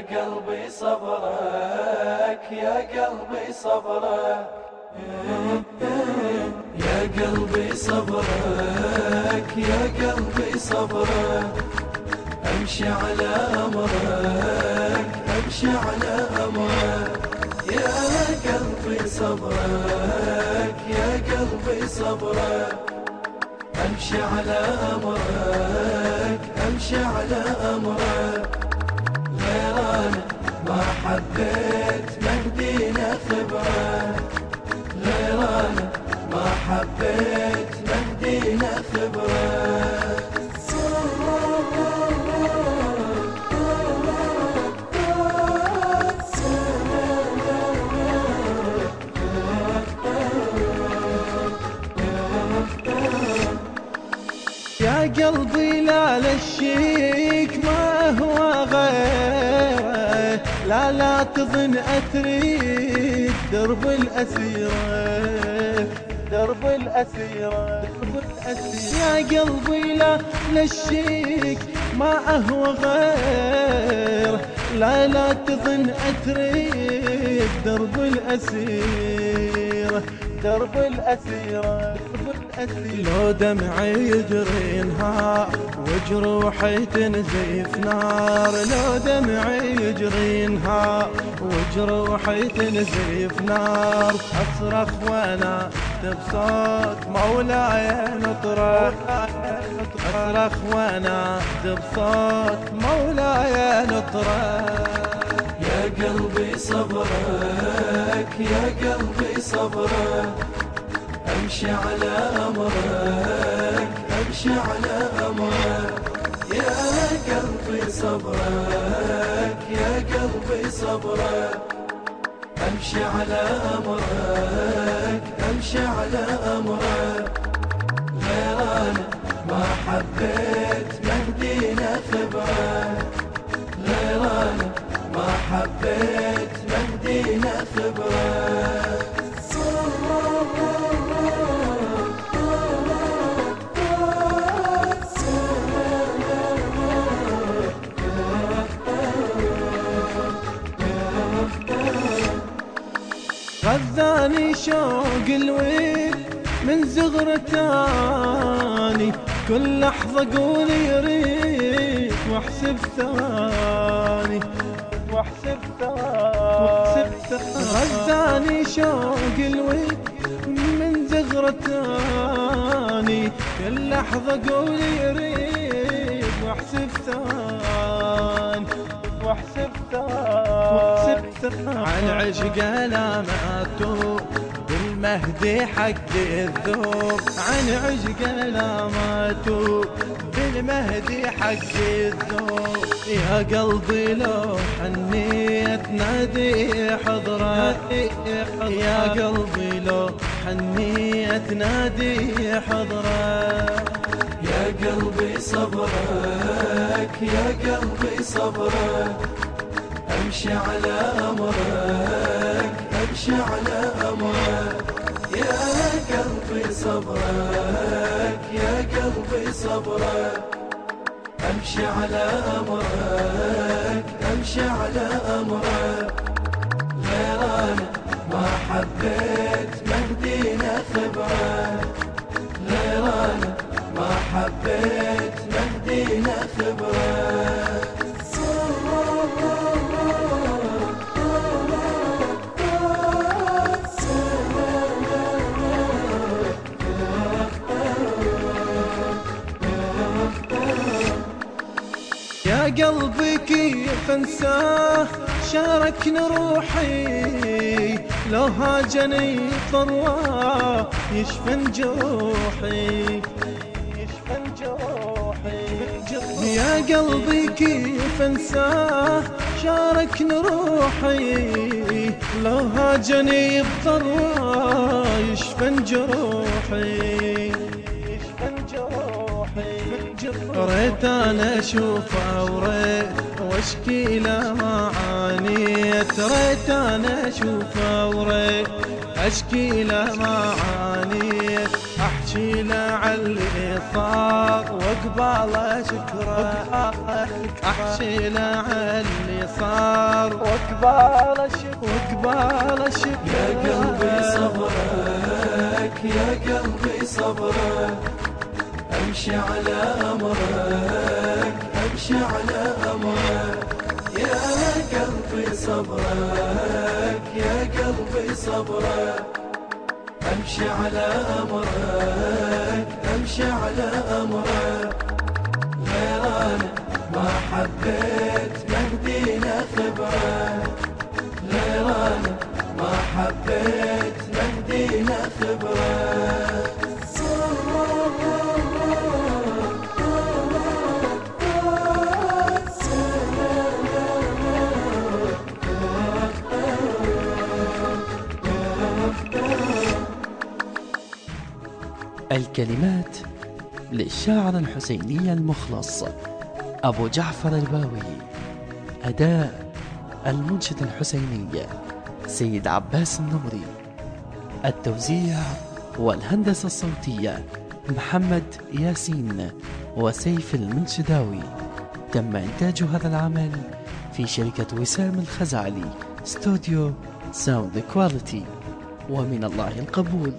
قلبي صبرك يا قلبي صبرك. يا قلبي صبرك يا قلبي صبرك. امشي على أمرك امشي على أمرك. يا قلبي صبرك يا قلبي صبرك. امشي على أمرك امشي على أمرك. غير أنا ما حبيت مهدينا خبره غير أنا ما حبيت مهدينا خبره يا قلبي لا للشيك لا لا تظن أتريد درب الأسيرة درب الأسيرة درب الأسيرة. يا قلبي لا للشيك ما أهوى غير. لا لا تظن أتريد درب الأسيرة درب الأسيرة. لو دمعي يجري نهار وجروحي تنزف نار. لو دمعي يجري نهار وجروحي تنزف نار. أصرخ وأنا بصوت مولاي نطرح. أصرخ وأنا بصوت مولاي نطرح. يا قلبي صبرك يا قلبي صبرك. أمشي على أمرك أمشي على أمرك. يا قلبي صبرك يا قلبي صبرك. أمشي على أمرك أمشي على أمرك. غير أنا ما حبيت مهدينا خبره غير أنا ما حبيت مهدينا خبره غذاني شوق الويل من زغرتاني كل لحظة قول يريد واحسب ثواني واحسب ثواني غذاني شوق الويل من زغرتاني كل لحظة قول يريد واحسب ثواني واحسب ثواني عن عشق لا ماتوا بالمهدي حق الذوب عن عشق لا ماتوا بالمهدي حق الذوب يا قلبي لو حنيت نادي حضرة. يا قلبي لو حنيت نادي حضرة. يا قلبي صبرك يا قلبي صبرك. أمشي على أمرك أمشي على أمرك. يا قلبي صبرك يا قلبي صبرك. أمشي على أمرك أمشي على أمرك. غير أنا ما حبيت يا قلبي كيف انساه شاركني روحي. لو هاجني طرواه يشفن جروحي. يشفن جروحي. يا قلبي كيف انساه شاركني روحي. لو هاجني بطرواه يشفن جروحي. يشفن جروحي. ريت أنا اشوفه وريت وأشكي له ما عانيت ريت أنا اشوفه وريت أشكي له ما عانيت أحكي له علي صار وقباله شكره أحكي له علي صار وقباله شكره وقباله شكره يا قلبي صبرك يا قلبي صبرك. أمشي على أمرك أمشي على أمرك. يا قلبي صبرك يا قلبي صبرك. أمشي على أمرك أمشي على أمرك. غير أنا ما حبيت الكلمات للشاعر الحسيني المخلص أبو جعفر الباوي أداء المنشد الحسيني سيد عباس النمري التوزيع والهندسة الصوتية محمد ياسين وسيف المنشداوي. تم إنتاج هذا العمل في شركة وسام الخزعلي ستوديو Sound Quality ومن الله القبول.